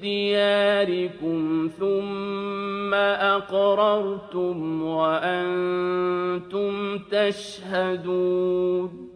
دياركم ثم أقررتم وأنتم تشهدون